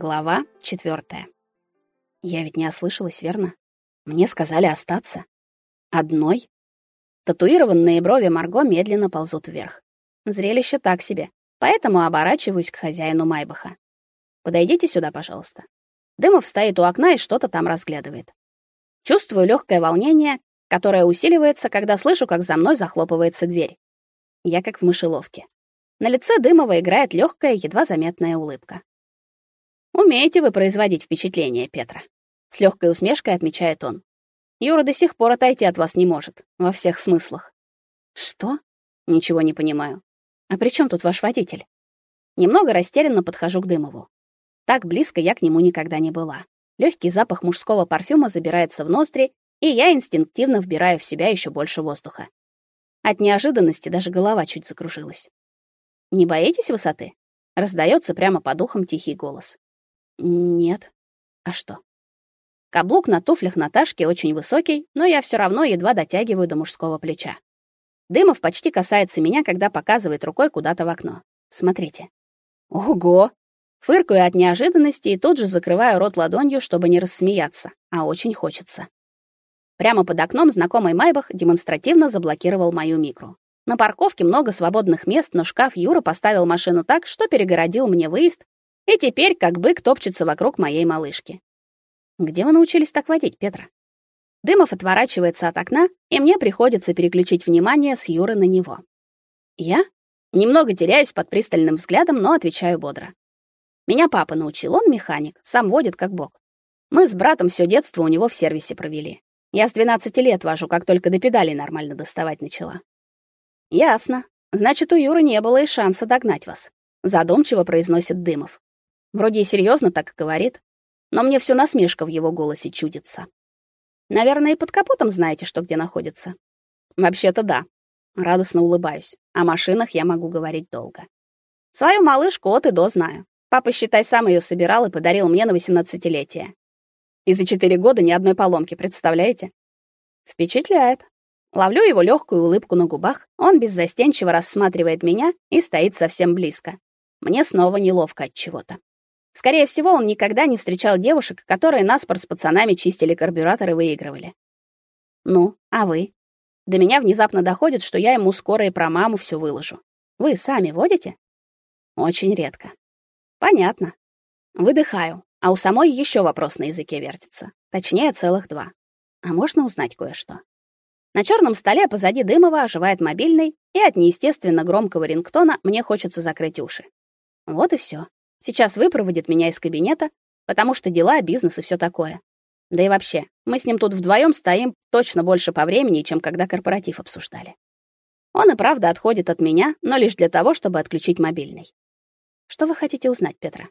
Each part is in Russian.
Глава четвертая. Я ведь не ослышалась, верно? Мне сказали остаться. Одной? Татуированные брови Марго медленно ползут вверх. Зрелище так себе, поэтому оборачиваюсь к хозяину Майбаха. Подойдите сюда, пожалуйста. Дымов стоит у окна и что-то там разглядывает. Чувствую легкое волнение, которое усиливается, когда слышу, как за мной захлопывается дверь. Я как в мышеловке. На лице Дымова играет легкая, едва заметная улыбка. Умеете вы производить впечатление, Петра, с легкой усмешкой отмечает он. Юра до сих пор отойти от вас не может во всех смыслах. Что? Ничего не понимаю. А при чем тут ваш водитель? Немного растерянно подхожу к Дымову. Так близко я к нему никогда не была. Легкий запах мужского парфюма забирается в ноздри, и я инстинктивно вбираю в себя еще больше воздуха. От неожиданности даже голова чуть закружилась. Не боитесь высоты? Раздается прямо по духам тихий голос. Нет. А что? Каблук на туфлях Наташки очень высокий, но я все равно едва дотягиваю до мужского плеча. Дымов почти касается меня, когда показывает рукой куда-то в окно. Смотрите. Ого! Фыркаю от неожиданности и тут же закрываю рот ладонью, чтобы не рассмеяться, а очень хочется. Прямо под окном знакомый Майбах демонстративно заблокировал мою микро. На парковке много свободных мест, но шкаф Юра поставил машину так, что перегородил мне выезд и теперь как бык топчется вокруг моей малышки. Где вы научились так водить, Петра? Дымов отворачивается от окна, и мне приходится переключить внимание с Юры на него. Я немного теряюсь под пристальным взглядом, но отвечаю бодро. Меня папа научил, он механик, сам водит как бог. Мы с братом все детство у него в сервисе провели. Я с 12 лет вожу, как только до педалей нормально доставать начала. Ясно. Значит, у Юры не было и шанса догнать вас, задумчиво произносит Дымов. Вроде и серьезно так говорит, но мне всё насмешка в его голосе чудится. Наверное, и под капотом знаете, что где находится. Вообще-то да. Радостно улыбаюсь. О машинах я могу говорить долго. Свою малышку от и до знаю. Папа, считай, сам её собирал и подарил мне на восемнадцатилетие. И за четыре года ни одной поломки, представляете? Впечатляет. Ловлю его легкую улыбку на губах. Он беззастенчиво рассматривает меня и стоит совсем близко. Мне снова неловко от чего-то. Скорее всего, он никогда не встречал девушек, которые наспор с пацанами чистили карбюратор и выигрывали. Ну, а вы? До меня внезапно доходит, что я ему скоро и про маму все выложу. Вы сами водите? Очень редко. Понятно. Выдыхаю, а у самой еще вопрос на языке вертится. Точнее, целых два. А можно узнать кое-что? На черном столе позади Дымова оживает мобильный, и от неестественно громкого рингтона мне хочется закрыть уши. Вот и все. Сейчас выпроводит меня из кабинета, потому что дела, бизнес и все такое. Да и вообще, мы с ним тут вдвоем стоим точно больше по времени, чем когда корпоратив обсуждали. Он и правда отходит от меня, но лишь для того, чтобы отключить мобильный. Что вы хотите узнать, Петра?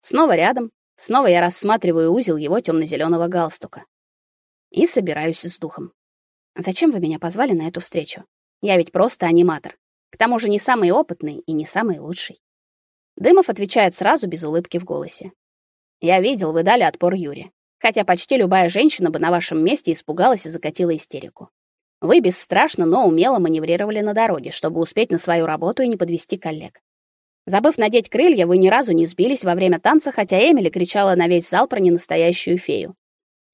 Снова рядом, снова я рассматриваю узел его темно зеленого галстука. И собираюсь с духом. Зачем вы меня позвали на эту встречу? Я ведь просто аниматор. К тому же не самый опытный и не самый лучший. Дымов отвечает сразу без улыбки в голосе. Я видел, вы дали отпор Юре. Хотя почти любая женщина бы на вашем месте испугалась и закатила истерику. Вы бесстрашно, но умело маневрировали на дороге, чтобы успеть на свою работу и не подвести коллег. Забыв надеть крылья, вы ни разу не сбились во время танца, хотя Эмили кричала на весь зал про ненастоящую фею.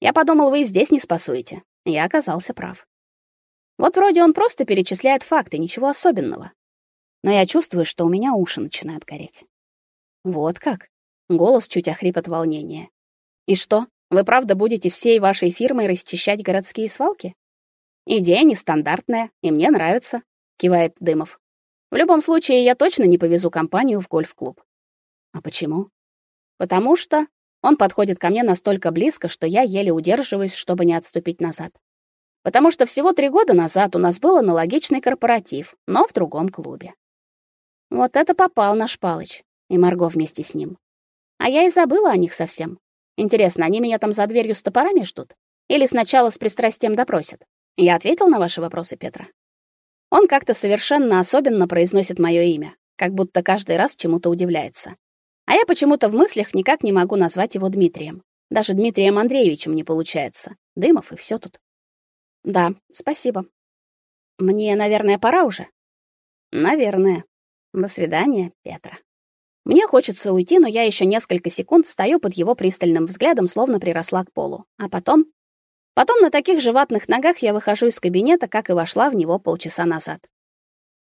Я подумал, вы и здесь не спасуете. Я оказался прав. Вот вроде он просто перечисляет факты, ничего особенного. Но я чувствую, что у меня уши начинают гореть. Вот как? Голос чуть охрип от волнения. И что? Вы правда будете всей вашей фирмой расчищать городские свалки? Идея нестандартная, и мне нравится, кивает Дымов. В любом случае, я точно не повезу компанию в гольф-клуб. А почему? Потому что он подходит ко мне настолько близко, что я еле удерживаюсь, чтобы не отступить назад. Потому что всего три года назад у нас был аналогичный корпоратив, но в другом клубе. Вот это попал наш Палыч и Марго вместе с ним. А я и забыла о них совсем. Интересно, они меня там за дверью с топорами ждут? Или сначала с пристрастием допросят? Я ответил на ваши вопросы, Петра. Он как-то совершенно особенно произносит мое имя, как будто каждый раз чему-то удивляется. А я почему-то в мыслях никак не могу назвать его Дмитрием. Даже Дмитрием Андреевичем не получается. Дымов и все тут. Да, спасибо. Мне, наверное, пора уже. Наверное. До свидания, Петра. Мне хочется уйти, но я еще несколько секунд стою под его пристальным взглядом, словно приросла к полу. А потом... Потом на таких же ватных ногах я выхожу из кабинета, как и вошла в него полчаса назад.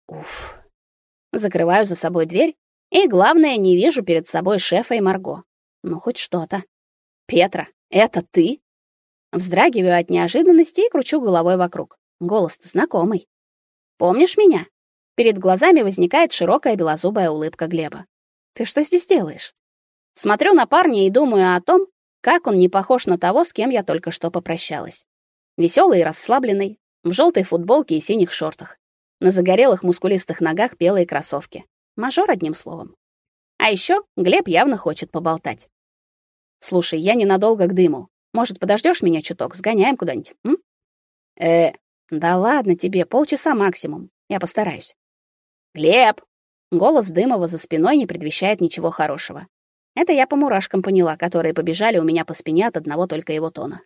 Уф. Закрываю за собой дверь, и, главное, не вижу перед собой шефа и Марго. Ну, хоть что-то. «Петра, это ты?» Вздрагиваю от неожиданности и кручу головой вокруг. Голос-то знакомый. «Помнишь меня?» Перед глазами возникает широкая белозубая улыбка Глеба. «Ты что здесь делаешь?» Смотрю на парня и думаю о том, как он не похож на того, с кем я только что попрощалась. Веселый и расслабленный, в желтой футболке и синих шортах. На загорелых мускулистых ногах белые кроссовки. Мажор одним словом. А еще Глеб явно хочет поболтать. Слушай, я ненадолго к дыму. Может, подождешь меня чуток, сгоняем куда-нибудь? Э, да ладно тебе, полчаса максимум. Я постараюсь. Глеб. Голос Дымова за спиной не предвещает ничего хорошего. Это я по мурашкам поняла, которые побежали у меня по спине от одного только его тона.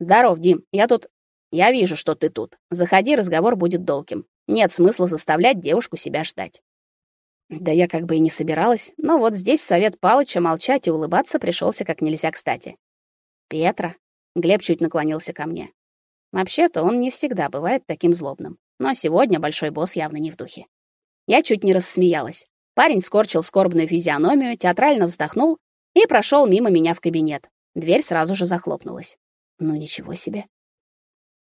Здоров, Дим. Я тут Я вижу, что ты тут. Заходи, разговор будет долгим. Нет смысла заставлять девушку себя ждать. Да я как бы и не собиралась, но вот здесь совет Палыча молчать и улыбаться пришелся как нельзя кстати. Петра, Глеб чуть наклонился ко мне. Вообще-то он не всегда бывает таким злобным, но сегодня большой босс явно не в духе. Я чуть не рассмеялась. Парень скорчил скорбную физиономию, театрально вздохнул и прошел мимо меня в кабинет. Дверь сразу же захлопнулась. Ну ничего себе.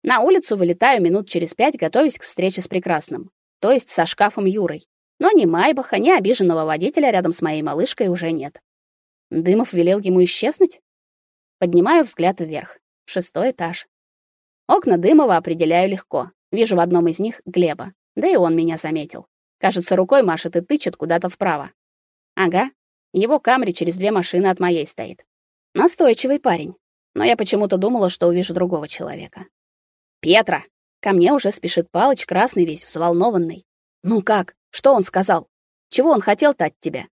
На улицу вылетаю минут через пять, готовясь к встрече с прекрасным, то есть со шкафом Юрой. Но ни Майбаха, ни обиженного водителя рядом с моей малышкой уже нет. Дымов велел ему исчезнуть? Поднимаю взгляд вверх. Шестой этаж. Окна Дымова определяю легко. Вижу в одном из них Глеба. Да и он меня заметил. Кажется, рукой машет и тычет куда-то вправо. Ага. Его камри через две машины от моей стоит. Настойчивый парень. Но я почему-то думала, что увижу другого человека. Петра. Ко мне уже спешит Палыч, красный весь, взволнованный. Ну как? Что он сказал? Чего он хотел-то от тебя?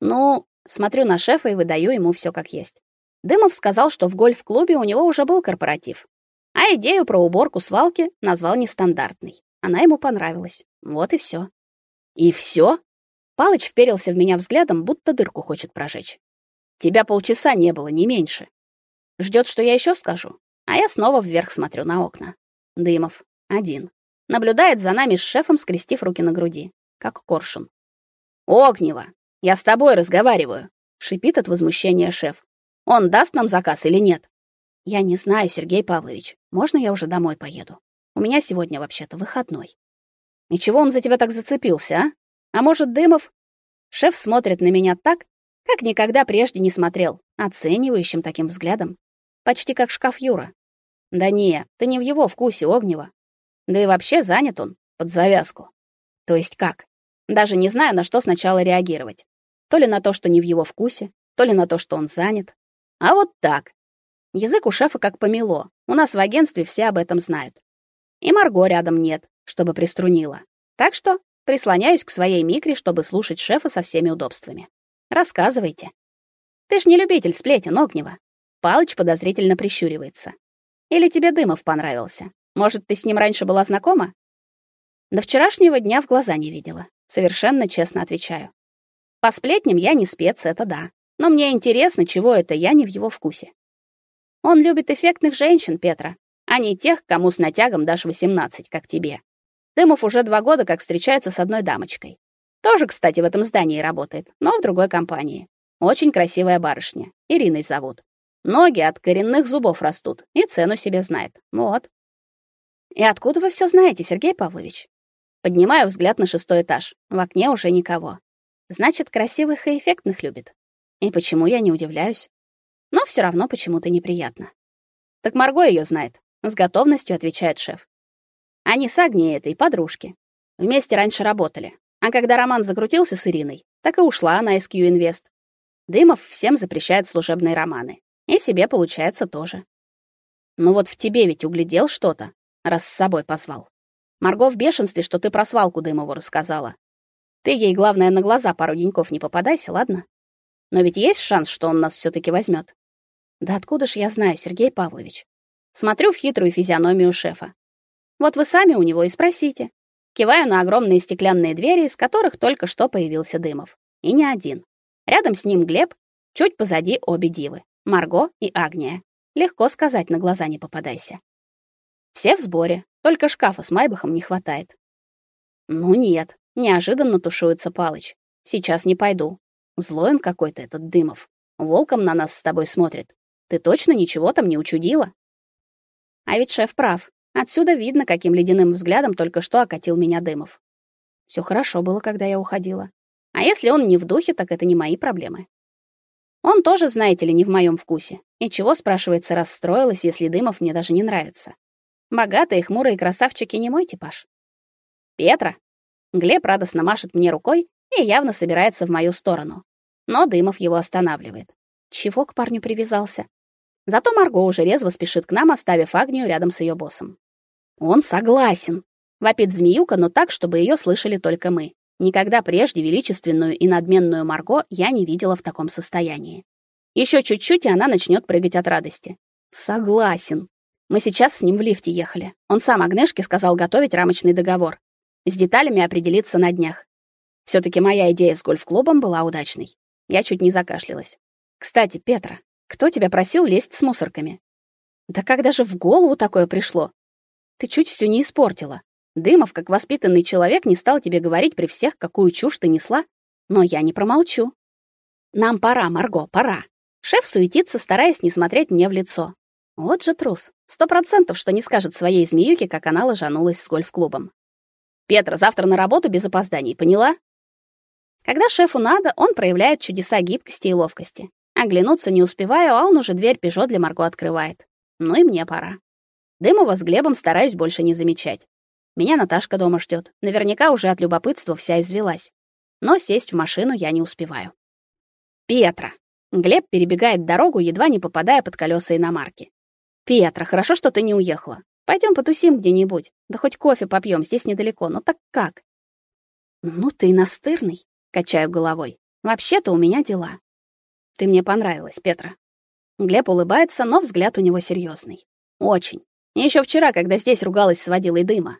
Ну, смотрю на шефа и выдаю ему все как есть. Дымов сказал, что в гольф-клубе у него уже был корпоратив. А идею про уборку свалки назвал нестандартной. Она ему понравилась. Вот и все. И все? Палыч вперился в меня взглядом, будто дырку хочет прожечь. Тебя полчаса не было, не меньше. Ждет, что я еще скажу. А я снова вверх смотрю на окна. Дымов один. Наблюдает за нами с шефом, скрестив руки на груди, как коршун. Огнева, я с тобой разговариваю, шипит от возмущения шеф. Он даст нам заказ или нет? Я не знаю, Сергей Павлович. Можно я уже домой поеду? У меня сегодня вообще-то выходной. И чего он за тебя так зацепился, а? А может, Дымов? Шеф смотрит на меня так, как никогда прежде не смотрел, оценивающим таким взглядом, почти как шкаф Юра. Да не, ты не в его вкусе, Огнева. Да и вообще занят он под завязку. То есть как? Даже не знаю, на что сначала реагировать. То ли на то, что не в его вкусе, то ли на то, что он занят. А вот так. Язык у шефа как помело. У нас в агентстве все об этом знают. И Марго рядом нет, чтобы приструнила. Так что прислоняюсь к своей микре, чтобы слушать шефа со всеми удобствами. Рассказывайте. Ты ж не любитель сплетен, Огнева. Палыч подозрительно прищуривается. Или тебе Дымов понравился? Может, ты с ним раньше была знакома? До вчерашнего дня в глаза не видела. Совершенно честно отвечаю. По сплетням я не спец, это да. Но мне интересно, чего это я не в его вкусе. Он любит эффектных женщин, Петра, а не тех, кому с натягом дашь 18, как тебе. Дымов уже два года как встречается с одной дамочкой. Тоже, кстати, в этом здании работает, но в другой компании. Очень красивая барышня. Ириной зовут. Ноги от коренных зубов растут и цену себе знает. Вот. И откуда вы все знаете, Сергей Павлович? Поднимаю взгляд на шестой этаж. В окне уже никого. Значит, красивых и эффектных любит. И почему я не удивляюсь? Но все равно почему-то неприятно. Так Марго ее знает, с готовностью отвечает шеф. Они с Агнией этой подружки. Вместе раньше работали. А когда роман закрутился с Ириной, так и ушла она из Q Invest. Дымов всем запрещает служебные романы. И себе, получается, тоже. Ну вот в тебе ведь углядел что-то, раз с собой позвал. Марго в бешенстве, что ты про свалку Дымову рассказала. Ты ей, главное, на глаза пару деньков не попадайся, ладно? Но ведь есть шанс, что он нас все таки возьмет. Да откуда ж я знаю, Сергей Павлович? Смотрю в хитрую физиономию шефа. Вот вы сами у него и спросите. Киваю на огромные стеклянные двери, из которых только что появился Дымов. И не один. Рядом с ним Глеб, чуть позади обе дивы — Марго и Агния. Легко сказать, на глаза не попадайся. Все в сборе, только шкафа с Майбахом не хватает. Ну нет, неожиданно тушуется Палыч. Сейчас не пойду. Злой он какой-то этот Дымов. Волком на нас с тобой смотрит. Ты точно ничего там не учудила? А ведь шеф прав. Отсюда видно, каким ледяным взглядом только что окатил меня Дымов. Все хорошо было, когда я уходила. А если он не в духе, так это не мои проблемы. Он тоже, знаете ли, не в моем вкусе. И чего, спрашивается, расстроилась, если Дымов мне даже не нравится? Богатые, хмурые красавчики не мой типаж. Петра. Глеб радостно машет мне рукой и явно собирается в мою сторону. Но Дымов его останавливает. Чего к парню привязался? Зато Марго уже резво спешит к нам, оставив Агнию рядом с ее боссом. Он согласен. Вопит змеюка, но так, чтобы ее слышали только мы. Никогда прежде величественную и надменную Марго я не видела в таком состоянии. Еще чуть-чуть, и она начнет прыгать от радости. Согласен. Мы сейчас с ним в лифте ехали. Он сам Агнешке сказал готовить рамочный договор. С деталями определиться на днях. все таки моя идея с гольф-клубом была удачной. Я чуть не закашлялась. Кстати, Петра, кто тебя просил лезть с мусорками? Да когда же в голову такое пришло? Ты чуть все не испортила. Дымов, как воспитанный человек, не стал тебе говорить при всех, какую чушь ты несла, но я не промолчу. Нам пора, Марго, пора. Шеф суетится, стараясь не смотреть мне в лицо. Вот же трус. Сто процентов, что не скажет своей змеюке, как она ложанулась с гольф-клубом. Петра, завтра на работу без опозданий, поняла? Когда шефу надо, он проявляет чудеса гибкости и ловкости. Оглянуться не успеваю, а он уже дверь Пежо для Марго открывает. Ну и мне пора. Дымова с Глебом стараюсь больше не замечать. Меня Наташка дома ждет. Наверняка уже от любопытства вся извелась. Но сесть в машину я не успеваю. Петра. Глеб перебегает дорогу, едва не попадая под колеса иномарки. Петра, хорошо, что ты не уехала. Пойдем потусим где-нибудь. Да хоть кофе попьем, здесь недалеко. Ну так как? Ну ты настырный, качаю головой. Вообще-то у меня дела. Ты мне понравилась, Петра. Глеб улыбается, но взгляд у него серьезный. Очень. Еще вчера, когда здесь ругалась с водилой дыма.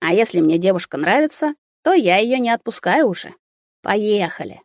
А если мне девушка нравится, то я ее не отпускаю уже. Поехали.